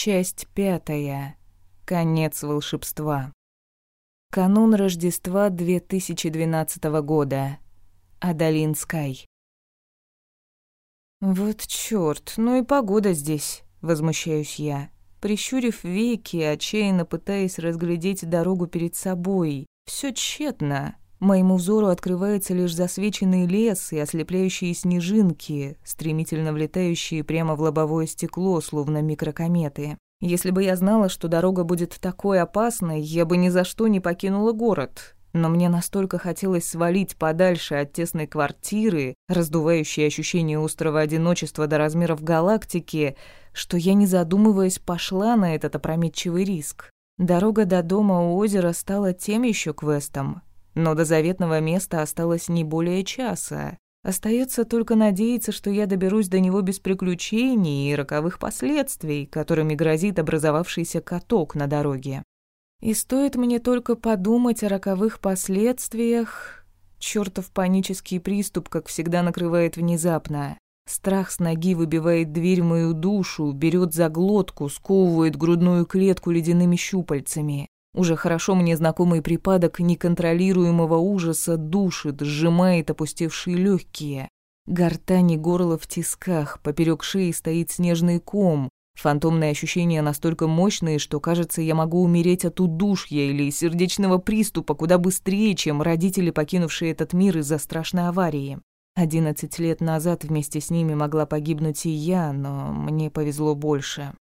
Часть пятая. Конец волшебства. Канун Рождества 2012 года. Адалин Скай. «Вот чёрт, ну и погода здесь», — возмущаюсь я. Прищурив веки, отчаянно пытаясь разглядеть дорогу перед собой. Всё тщетно. Моему взору открывается лишь засвеченный лес и ослепляющие снежинки, стремительно влетающие прямо в лобовое стекло, словно микрокометы. Если бы я знала, что дорога будет такой опасной, я бы ни за что не покинула город. Но мне настолько хотелось свалить подальше от тесной квартиры, раздувающей ощущение острого одиночества до размеров галактики, что я, не задумываясь, пошла на этот опрометчивый риск. Дорога до дома у озера стала тем еще квестом, но до заветного места осталось не более часа. Остается только надеяться, что я доберусь до него без приключений и роковых последствий, которыми грозит образовавшийся каток на дороге. И стоит мне только подумать о роковых последствиях, чертов панический приступ, как всегда, накрывает внезапно. Страх с ноги выбивает дверь мою душу, берет за глотку, сковывает грудную клетку ледяными щупальцами. Уже хорошо мне знакомый припадок неконтролируемого ужаса душит, сжимает опустевшие легкие. Гортани горло в тисках, поперек шеи стоит снежный ком. Фантомные ощущения настолько мощные, что, кажется, я могу умереть от удушья или сердечного приступа куда быстрее, чем родители, покинувшие этот мир из-за страшной аварии. Одиннадцать лет назад вместе с ними могла погибнуть и я, но мне повезло больше.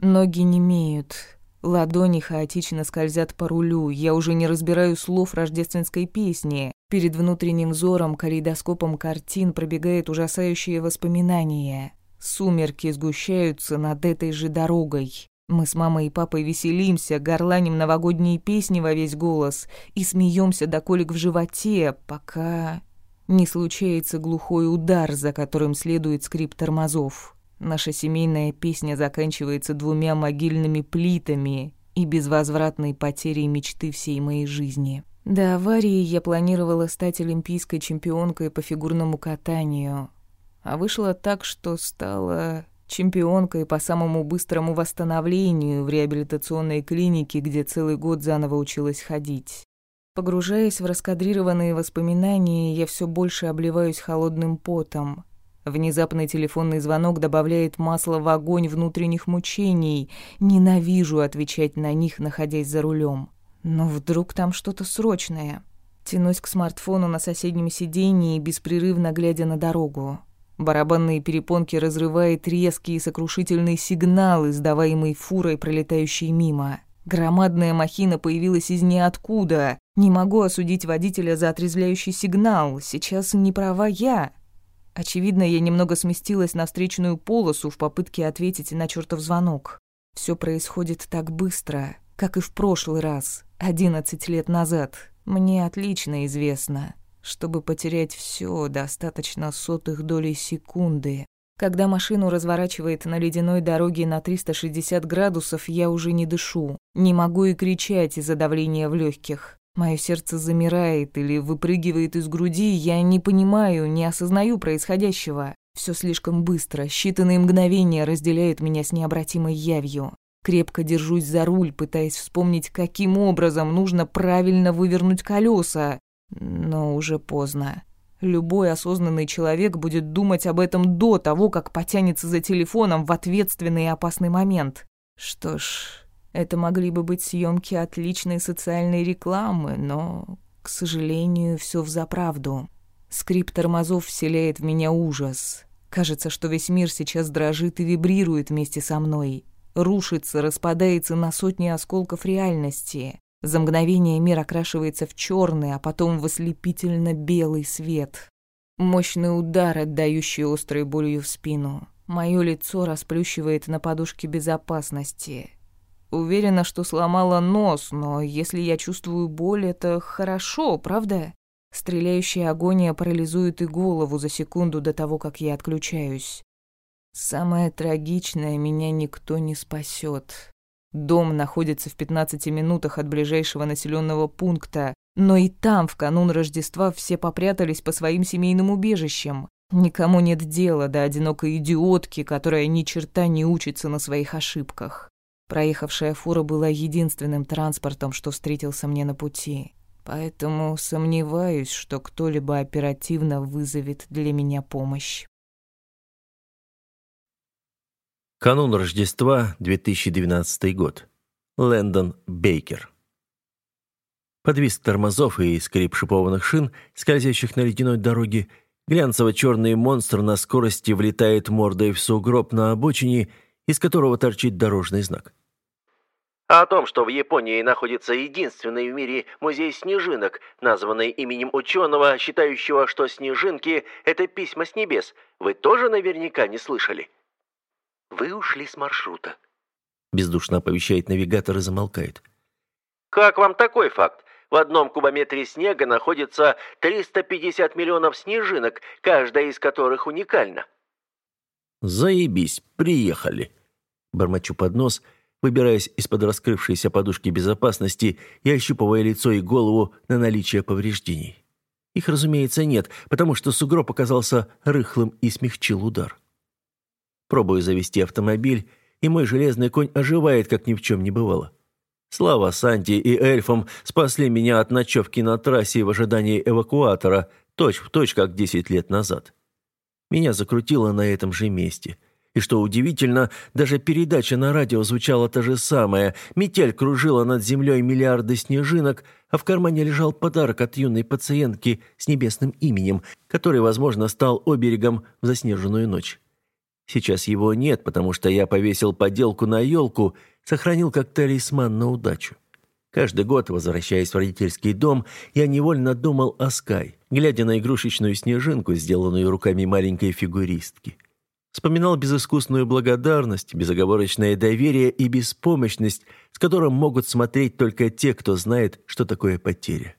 Ноги не имеют, Ладони хаотично скользят по рулю, я уже не разбираю слов рождественской песни. Перед внутренним взором калейдоскопом картин пробегает ужасающее воспоминание. Сумерки сгущаются над этой же дорогой. Мы с мамой и папой веселимся, горланим новогодние песни во весь голос и смеемся до колик в животе, пока не случается глухой удар, за которым следует скрип тормозов. Наша семейная песня заканчивается двумя могильными плитами и безвозвратной потерей мечты всей моей жизни. До аварии я планировала стать олимпийской чемпионкой по фигурному катанию, а вышло так, что стала чемпионкой по самому быстрому восстановлению в реабилитационной клинике, где целый год заново училась ходить. Погружаясь в раскадрированные воспоминания, я все больше обливаюсь холодным потом. Внезапный телефонный звонок добавляет масла в огонь внутренних мучений. Ненавижу отвечать на них, находясь за рулем. Но вдруг там что-то срочное. Тянусь к смартфону на соседнем сиденье, беспрерывно глядя на дорогу. Барабанные перепонки разрывает резкий и сокрушительный сигнал, издаваемый фурой, пролетающей мимо. Громадная махина появилась из ниоткуда. Не могу осудить водителя за отрезвляющий сигнал. Сейчас не права я. Очевидно, я немного сместилась на встречную полосу в попытке ответить на чертов звонок. Все происходит так быстро, как и в прошлый раз, одиннадцать лет назад. Мне отлично известно, чтобы потерять все, достаточно сотых долей секунды. Когда машину разворачивает на ледяной дороге на 360 градусов, я уже не дышу. Не могу и кричать из-за давления в легких. Мое сердце замирает или выпрыгивает из груди, я не понимаю, не осознаю происходящего. Все слишком быстро, считанные мгновения разделяют меня с необратимой явью. Крепко держусь за руль, пытаясь вспомнить, каким образом нужно правильно вывернуть колеса. Но уже поздно. Любой осознанный человек будет думать об этом до того, как потянется за телефоном в ответственный и опасный момент. Что ж, это могли бы быть съемки отличной социальной рекламы, но, к сожалению, все взаправду. Скрип тормозов вселяет в меня ужас. Кажется, что весь мир сейчас дрожит и вибрирует вместе со мной. Рушится, распадается на сотни осколков реальности. За мгновение мир окрашивается в черный, а потом в ослепительно белый свет. Мощный удар, отдающий острой болью в спину. Мое лицо расплющивает на подушке безопасности. Уверена, что сломала нос, но если я чувствую боль, это хорошо, правда? Стреляющая агония парализует и голову за секунду до того, как я отключаюсь. Самое трагичное, меня никто не спасет. Дом находится в 15 минутах от ближайшего населенного пункта, но и там в канун Рождества все попрятались по своим семейным убежищам. Никому нет дела до одинокой идиотки, которая ни черта не учится на своих ошибках. Проехавшая фура была единственным транспортом, что встретился мне на пути. Поэтому сомневаюсь, что кто-либо оперативно вызовет для меня помощь. Канун Рождества, 2012 год. Лэндон Бейкер. Подвиск тормозов и скрип шипованных шин, скользящих на ледяной дороге, глянцево-черный монстр на скорости влетает мордой в сугроб на обочине, из которого торчит дорожный знак. О том, что в Японии находится единственный в мире музей снежинок, названный именем ученого, считающего, что снежинки – это письма с небес, вы тоже наверняка не слышали. Вы ушли с маршрута. Бездушно оповещает навигатор и замолкает. Как вам такой факт? В одном кубометре снега находится 350 миллионов снежинок, каждая из которых уникальна. «Заебись, приехали!» Бормочу под нос, выбираясь из-под раскрывшейся подушки безопасности и ощупывая лицо и голову на наличие повреждений. Их, разумеется, нет, потому что сугроб оказался рыхлым и смягчил удар. Пробую завести автомобиль, и мой железный конь оживает, как ни в чем не бывало. Слава Санти и эльфам спасли меня от ночевки на трассе в ожидании эвакуатора, точь-в-точь, точь, как десять лет назад. Меня закрутило на этом же месте. И что удивительно, даже передача на радио звучала та же самая. Метель кружила над землей миллиарды снежинок, а в кармане лежал подарок от юной пациентки с небесным именем, который, возможно, стал оберегом в заснеженную ночь. Сейчас его нет, потому что я повесил поделку на елку, сохранил как талисман на удачу. Каждый год, возвращаясь в родительский дом, я невольно думал о Скай, глядя на игрушечную снежинку, сделанную руками маленькой фигуристки. Вспоминал безыскусную благодарность, безоговорочное доверие и беспомощность, с которым могут смотреть только те, кто знает, что такое потеря.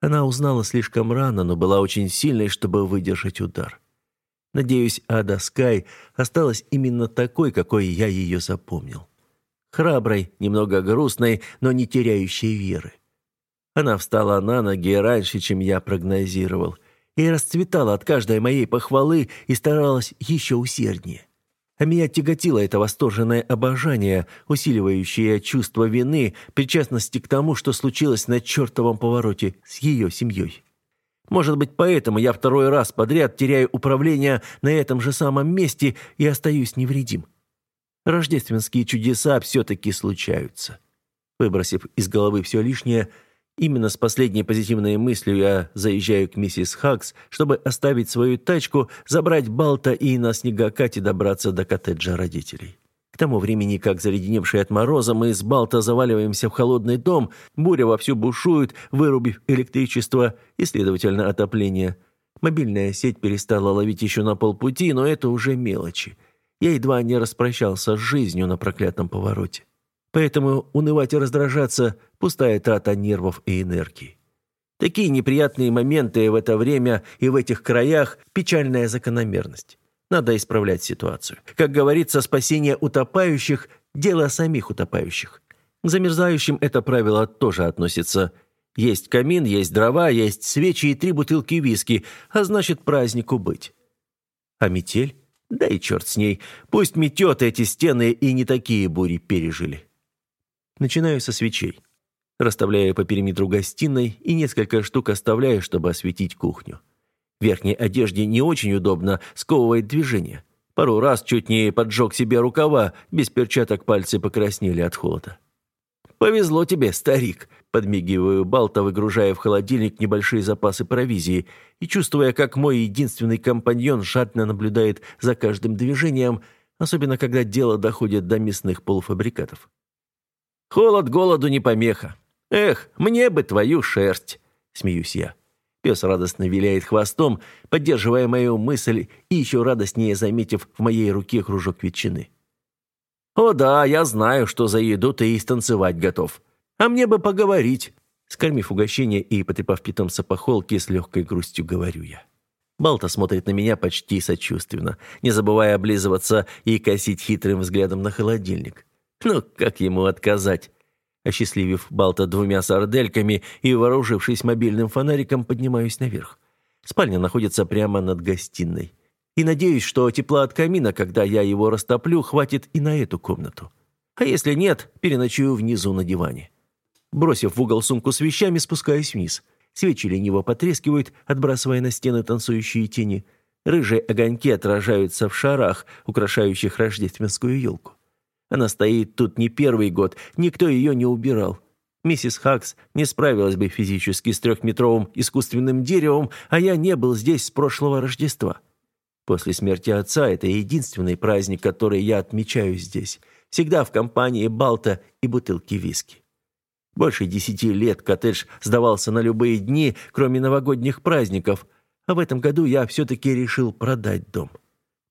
Она узнала слишком рано, но была очень сильной, чтобы выдержать удар. Надеюсь, Ада Скай осталась именно такой, какой я ее запомнил. Храброй, немного грустной, но не теряющей веры. Она встала на ноги раньше, чем я прогнозировал, и расцветала от каждой моей похвалы и старалась еще усерднее. А меня тяготило это восторженное обожание, усиливающее чувство вины, причастности к тому, что случилось на чертовом повороте с ее семьей. Может быть, поэтому я второй раз подряд теряю управление на этом же самом месте и остаюсь невредим. Рождественские чудеса все-таки случаются. Выбросив из головы все лишнее, именно с последней позитивной мыслью я заезжаю к миссис Хакс, чтобы оставить свою тачку, забрать Балта и на снегокате добраться до коттеджа родителей. К тому времени, как заледеневшие от мороза, мы с Балта заваливаемся в холодный дом, буря вовсю бушует, вырубив электричество и, следовательно, отопление. Мобильная сеть перестала ловить еще на полпути, но это уже мелочи. Я едва не распрощался с жизнью на проклятом повороте. Поэтому унывать и раздражаться – пустая трата нервов и энергии. Такие неприятные моменты в это время и в этих краях – печальная закономерность. Надо исправлять ситуацию. Как говорится, спасение утопающих – дело самих утопающих. К замерзающим это правило тоже относится. Есть камин, есть дрова, есть свечи и три бутылки виски, а значит, празднику быть. А метель? Да и черт с ней. Пусть метет эти стены и не такие бури пережили. Начинаю со свечей. Расставляю по периметру гостиной и несколько штук оставляю, чтобы осветить кухню верхней одежде не очень удобно, сковывает движение. Пару раз чуть не поджег себе рукава, без перчаток пальцы покраснели от холода. «Повезло тебе, старик», — подмигиваю Балта, выгружая в холодильник небольшие запасы провизии и чувствуя, как мой единственный компаньон жадно наблюдает за каждым движением, особенно когда дело доходит до мясных полуфабрикатов. «Холод голоду не помеха. Эх, мне бы твою шерсть», — смеюсь я. Пес радостно виляет хвостом, поддерживая мою мысль и еще радостнее заметив в моей руке кружок ветчины. «О да, я знаю, что за еду ты и станцевать готов. А мне бы поговорить». Скормив угощение и потрепав питомца по холке, с легкой грустью говорю я. Балта смотрит на меня почти сочувственно, не забывая облизываться и косить хитрым взглядом на холодильник. Ну, как ему отказать? Осчастливив Балта двумя сардельками и вооружившись мобильным фонариком, поднимаюсь наверх. Спальня находится прямо над гостиной. И надеюсь, что тепла от камина, когда я его растоплю, хватит и на эту комнату. А если нет, переночую внизу на диване. Бросив в угол сумку с вещами, спускаюсь вниз. Свечи лениво потрескивают, отбрасывая на стены танцующие тени. Рыжие огоньки отражаются в шарах, украшающих рождественскую елку. Она стоит тут не первый год, никто ее не убирал. Миссис Хакс не справилась бы физически с трехметровым искусственным деревом, а я не был здесь с прошлого Рождества. После смерти отца это единственный праздник, который я отмечаю здесь. Всегда в компании Балта и бутылки виски. Больше десяти лет коттедж сдавался на любые дни, кроме новогодних праздников, а в этом году я все-таки решил продать дом.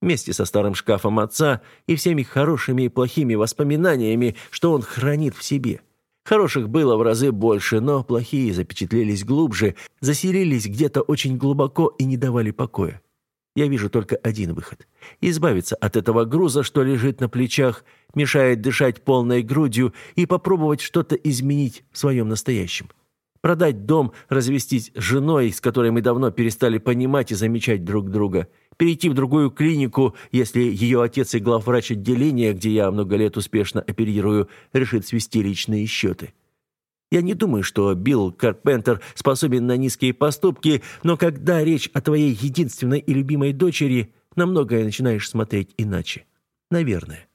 Вместе со старым шкафом отца и всеми хорошими и плохими воспоминаниями, что он хранит в себе – Хороших было в разы больше, но плохие запечатлелись глубже, заселились где-то очень глубоко и не давали покоя. Я вижу только один выход. Избавиться от этого груза, что лежит на плечах, мешает дышать полной грудью и попробовать что-то изменить в своем настоящем. Продать дом, развестись с женой, с которой мы давно перестали понимать и замечать друг друга – перейти в другую клинику, если ее отец и главврач отделения, где я много лет успешно оперирую, решит свести личные счеты. Я не думаю, что Билл Карпентер способен на низкие поступки, но когда речь о твоей единственной и любимой дочери, на многое начинаешь смотреть иначе. Наверное.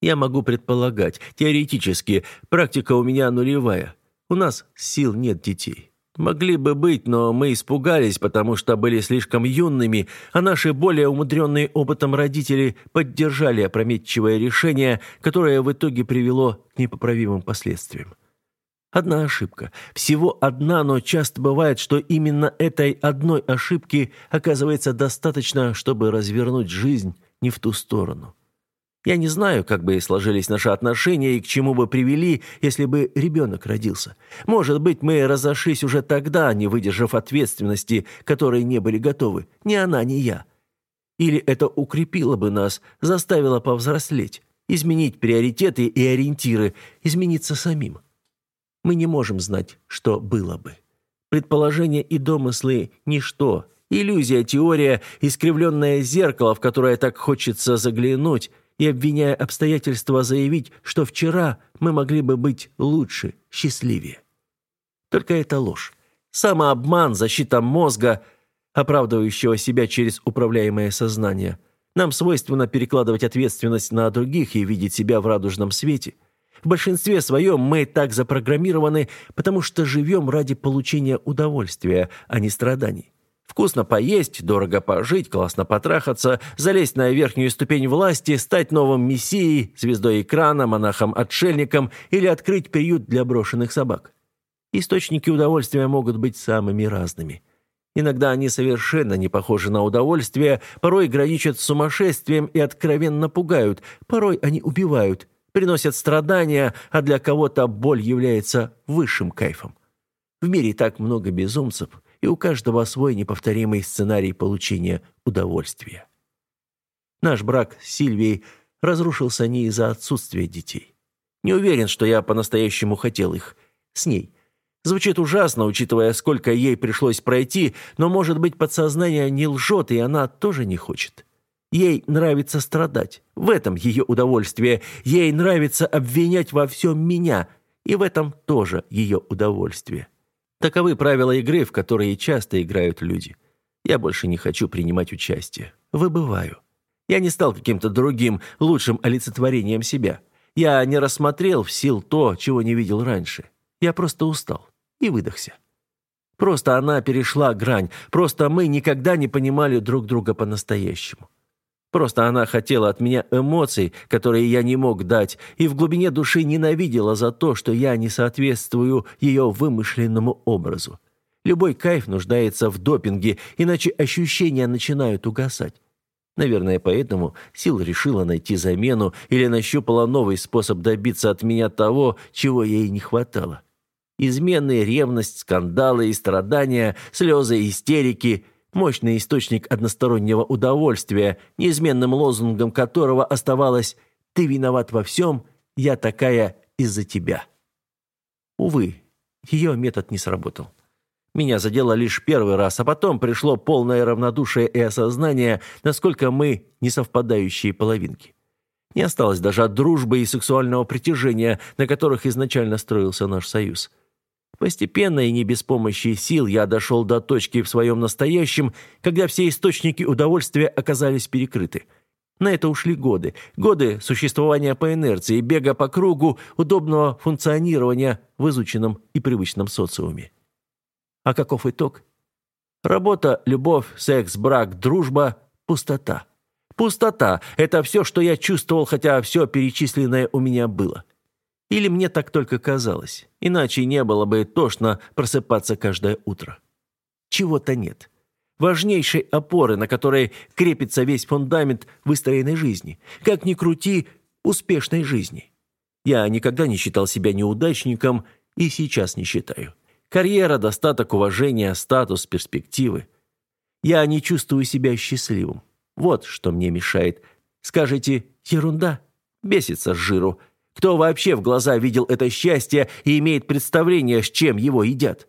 Я могу предполагать, теоретически, практика у меня нулевая. У нас сил нет детей. Могли бы быть, но мы испугались, потому что были слишком юными, а наши более умудренные опытом родители поддержали опрометчивое решение, которое в итоге привело к непоправимым последствиям. Одна ошибка. Всего одна, но часто бывает, что именно этой одной ошибки оказывается достаточно, чтобы развернуть жизнь не в ту сторону. Я не знаю, как бы сложились наши отношения и к чему бы привели, если бы ребенок родился. Может быть, мы разошлись уже тогда, не выдержав ответственности, которой не были готовы. Ни она, ни я. Или это укрепило бы нас, заставило повзрослеть, изменить приоритеты и ориентиры, измениться самим. Мы не можем знать, что было бы. Предположения и домыслы – ничто. Иллюзия, теория, искривленное зеркало, в которое так хочется заглянуть – и, обвиняя обстоятельства, заявить, что вчера мы могли бы быть лучше, счастливее. Только это ложь. Самообман, защита мозга, оправдывающего себя через управляемое сознание. Нам свойственно перекладывать ответственность на других и видеть себя в радужном свете. В большинстве своем мы так запрограммированы, потому что живем ради получения удовольствия, а не страданий. Вкусно поесть, дорого пожить, классно потрахаться, залезть на верхнюю ступень власти, стать новым мессией, звездой экрана, монахом-отшельником или открыть приют для брошенных собак. Источники удовольствия могут быть самыми разными. Иногда они совершенно не похожи на удовольствие, порой граничат с сумасшествием и откровенно пугают, порой они убивают, приносят страдания, а для кого-то боль является высшим кайфом. В мире так много безумцев – и у каждого свой неповторимый сценарий получения удовольствия. Наш брак с Сильвией разрушился не из-за отсутствия детей. Не уверен, что я по-настоящему хотел их. С ней. Звучит ужасно, учитывая, сколько ей пришлось пройти, но, может быть, подсознание не лжет, и она тоже не хочет. Ей нравится страдать. В этом ее удовольствие. Ей нравится обвинять во всем меня. И в этом тоже ее удовольствие. Таковы правила игры, в которые часто играют люди. Я больше не хочу принимать участие. Выбываю. Я не стал каким-то другим, лучшим олицетворением себя. Я не рассмотрел в сил то, чего не видел раньше. Я просто устал и выдохся. Просто она перешла грань, просто мы никогда не понимали друг друга по-настоящему. Просто она хотела от меня эмоций, которые я не мог дать, и в глубине души ненавидела за то, что я не соответствую ее вымышленному образу. Любой кайф нуждается в допинге, иначе ощущения начинают угасать. Наверное, поэтому Сил решила найти замену или нащупала новый способ добиться от меня того, чего ей не хватало. Измены, ревность, скандалы и страдания, слезы, истерики – мощный источник одностороннего удовольствия, неизменным лозунгом которого оставалось «Ты виноват во всем, я такая из-за тебя». Увы, ее метод не сработал. Меня задело лишь первый раз, а потом пришло полное равнодушие и осознание, насколько мы несовпадающие половинки. Не осталось даже от дружбы и сексуального притяжения, на которых изначально строился наш союз. Постепенно и не без помощи сил я дошел до точки в своем настоящем, когда все источники удовольствия оказались перекрыты. На это ушли годы. Годы существования по инерции, бега по кругу, удобного функционирования в изученном и привычном социуме. А каков итог? Работа, любовь, секс, брак, дружба, пустота. Пустота – это все, что я чувствовал, хотя все перечисленное у меня было. Или мне так только казалось. Иначе не было бы тошно просыпаться каждое утро. Чего-то нет. Важнейшей опоры, на которой крепится весь фундамент выстроенной жизни. Как ни крути, успешной жизни. Я никогда не считал себя неудачником и сейчас не считаю. Карьера, достаток, уважение, статус, перспективы. Я не чувствую себя счастливым. Вот что мне мешает. Скажите, ерунда? Бесится с жиру. Кто вообще в глаза видел это счастье и имеет представление, с чем его едят?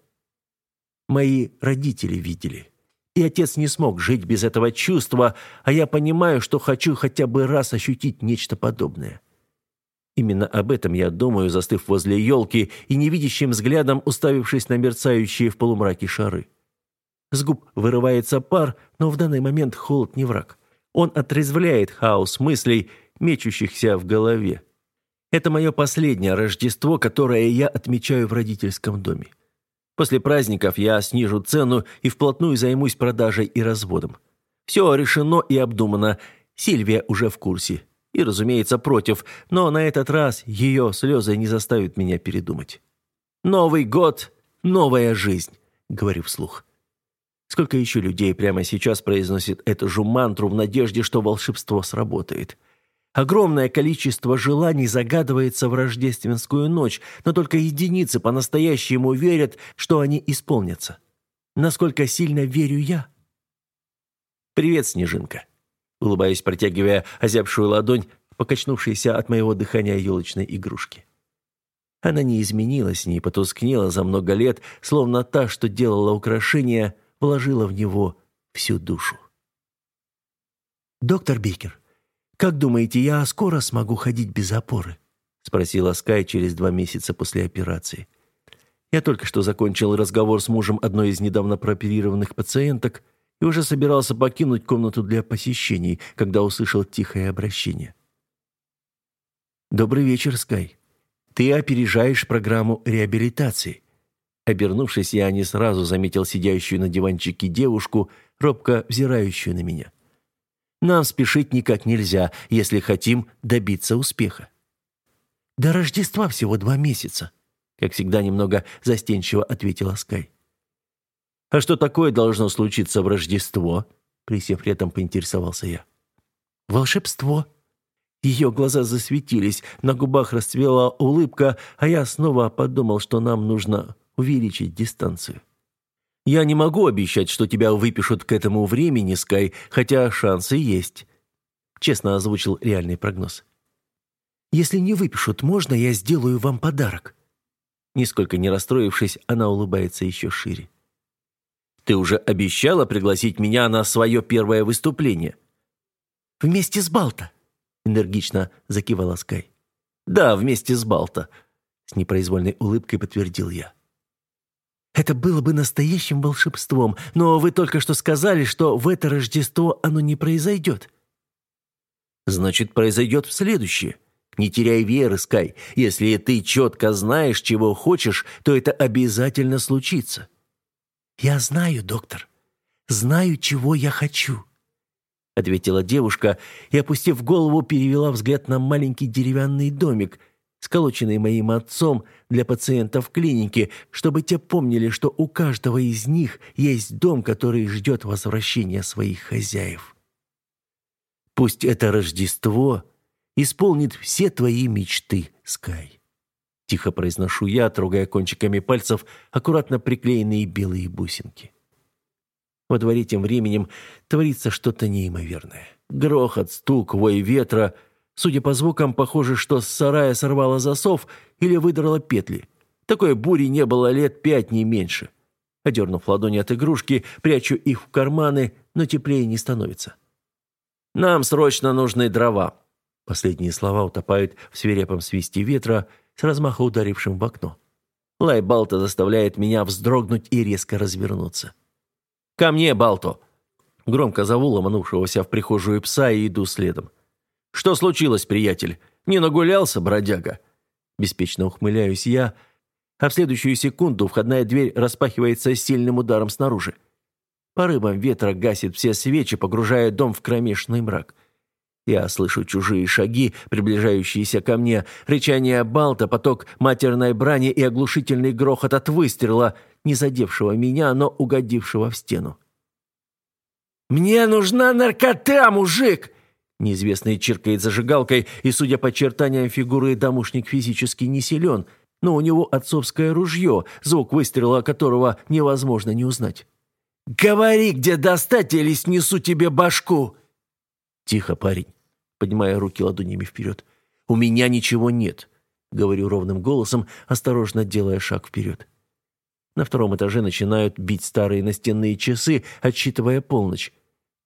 Мои родители видели. И отец не смог жить без этого чувства, а я понимаю, что хочу хотя бы раз ощутить нечто подобное. Именно об этом я думаю, застыв возле елки и невидящим взглядом уставившись на мерцающие в полумраке шары. С губ вырывается пар, но в данный момент холод не враг. Он отрезвляет хаос мыслей, мечущихся в голове. Это мое последнее Рождество, которое я отмечаю в родительском доме. После праздников я снижу цену и вплотную займусь продажей и разводом. Все решено и обдумано. Сильвия уже в курсе и, разумеется, против, но на этот раз ее слезы не заставят меня передумать. «Новый год, новая жизнь», — говорю вслух. Сколько еще людей прямо сейчас произносит эту же мантру в надежде, что волшебство сработает? Огромное количество желаний загадывается в рождественскую ночь, но только единицы по-настоящему верят, что они исполнятся. Насколько сильно верю я? «Привет, Снежинка», улыбаясь, протягивая озябшую ладонь, покачнувшейся от моего дыхания елочной игрушки. Она не изменилась, не потускнела за много лет, словно та, что делала украшение, вложила в него всю душу. «Доктор Бикер, как думаете, я скоро смогу ходить без опоры?» — спросила Скай через два месяца после операции. Я только что закончил разговор с мужем одной из недавно прооперированных пациенток и уже собирался покинуть комнату для посещений, когда услышал тихое обращение. «Добрый вечер, Скай. Ты опережаешь программу реабилитации». Обернувшись, я не сразу заметил сидящую на диванчике девушку, робко взирающую на меня. «Нам спешить никак нельзя, если хотим добиться успеха». «До Рождества всего два месяца», — как всегда немного застенчиво ответила Скай. «А что такое должно случиться в Рождество?» Присев рядом, поинтересовался я. «Волшебство». Ее глаза засветились, на губах расцвела улыбка, а я снова подумал, что нам нужно увеличить дистанцию. «Я не могу обещать, что тебя выпишут к этому времени, Скай, хотя шансы есть», честно озвучил реальный прогноз. «Если не выпишут, можно я сделаю вам подарок?» Нисколько не расстроившись, она улыбается еще шире. Ты уже обещала пригласить меня на свое первое выступление». «Вместе с Балта», — энергично закивала Скай. «Да, вместе с Балта», — с непроизвольной улыбкой подтвердил я. «Это было бы настоящим волшебством, но вы только что сказали, что в это Рождество оно не произойдет». «Значит, произойдет в следующее. Не теряй веры, Скай. Если ты четко знаешь, чего хочешь, то это обязательно случится». «Я знаю, доктор. Знаю, чего я хочу», — ответила девушка и, опустив голову, перевела взгляд на маленький деревянный домик, сколоченный моим отцом для пациентов клиники, чтобы те помнили, что у каждого из них есть дом, который ждет возвращения своих хозяев. «Пусть это Рождество исполнит все твои мечты, Скай». Тихо произношу я, трогая кончиками пальцев аккуратно приклеенные белые бусинки. Во дворе тем временем творится что-то неимоверное. Грохот, стук, вой ветра. Судя по звукам, похоже, что с сарая сорвало засов или выдрало петли. Такой бури не было лет пять, не меньше. Одернув ладони от игрушки, прячу их в карманы, но теплее не становится. «Нам срочно нужны дрова!» Последние слова утопают в свирепом свисте ветра, с размаха ударившим в окно. Лай Балта заставляет меня вздрогнуть и резко развернуться. «Ко мне, Балто!» Громко зову ломанувшегося в прихожую пса и иду следом. «Что случилось, приятель? Не нагулялся, бродяга?» Беспечно ухмыляюсь я, а в следующую секунду входная дверь распахивается сильным ударом снаружи. Порывом ветра гасит все свечи, погружая дом в кромешный мрак. Я слышу чужие шаги, приближающиеся ко мне, рычание балта, поток матерной брани и оглушительный грохот от выстрела, не задевшего меня, но угодившего в стену. «Мне нужна наркота, мужик!» Неизвестный чиркает зажигалкой, и, судя по очертаниям фигуры, домушник физически не силен, но у него отцовское ружье, звук выстрела которого невозможно не узнать. «Говори, где достать, или снесу тебе башку!» «Тихо, парень», поднимая руки ладонями вперед. «У меня ничего нет», — говорю ровным голосом, осторожно делая шаг вперед. На втором этаже начинают бить старые настенные часы, отсчитывая полночь.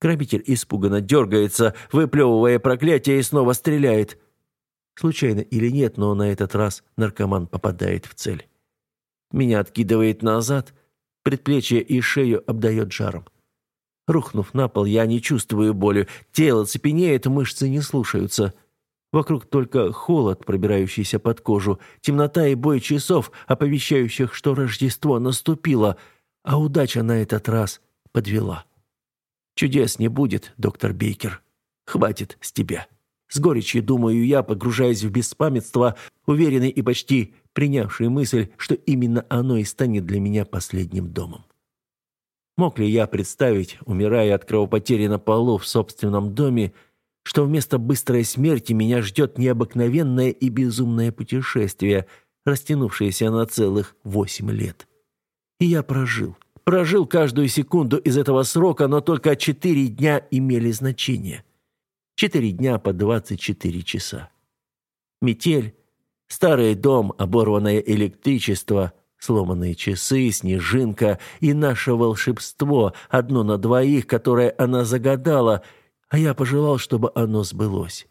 Грабитель испуганно дергается, выплевывая проклятие и снова стреляет. Случайно или нет, но на этот раз наркоман попадает в цель. Меня откидывает назад, предплечье и шею обдает жаром. Рухнув на пол, я не чувствую боли. Тело цепенеет, мышцы не слушаются. Вокруг только холод, пробирающийся под кожу, темнота и бой часов, оповещающих, что Рождество наступило, а удача на этот раз подвела. Чудес не будет, доктор Бейкер. Хватит с тебя. С горечью думаю я, погружаясь в беспамятство, уверенный и почти принявший мысль, что именно оно и станет для меня последним домом. Мог ли я представить, умирая от кровопотери на полу в собственном доме, что вместо быстрой смерти меня ждет необыкновенное и безумное путешествие, растянувшееся на целых восемь лет? И я прожил. Прожил каждую секунду из этого срока, но только четыре дня имели значение. Четыре дня по двадцать четыре часа. Метель, старый дом, оборванное электричество — Сломанные часы, снежинка и наше волшебство, одно на двоих, которое она загадала, а я пожелал, чтобы оно сбылось.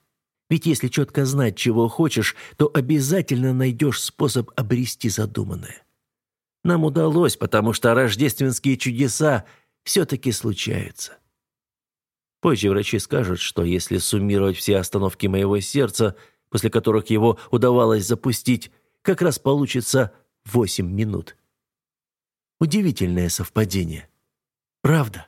Ведь если четко знать, чего хочешь, то обязательно найдешь способ обрести задуманное. Нам удалось, потому что рождественские чудеса все-таки случаются. Позже врачи скажут, что если суммировать все остановки моего сердца, после которых его удавалось запустить, как раз получится Восемь минут. Удивительное совпадение. Правда?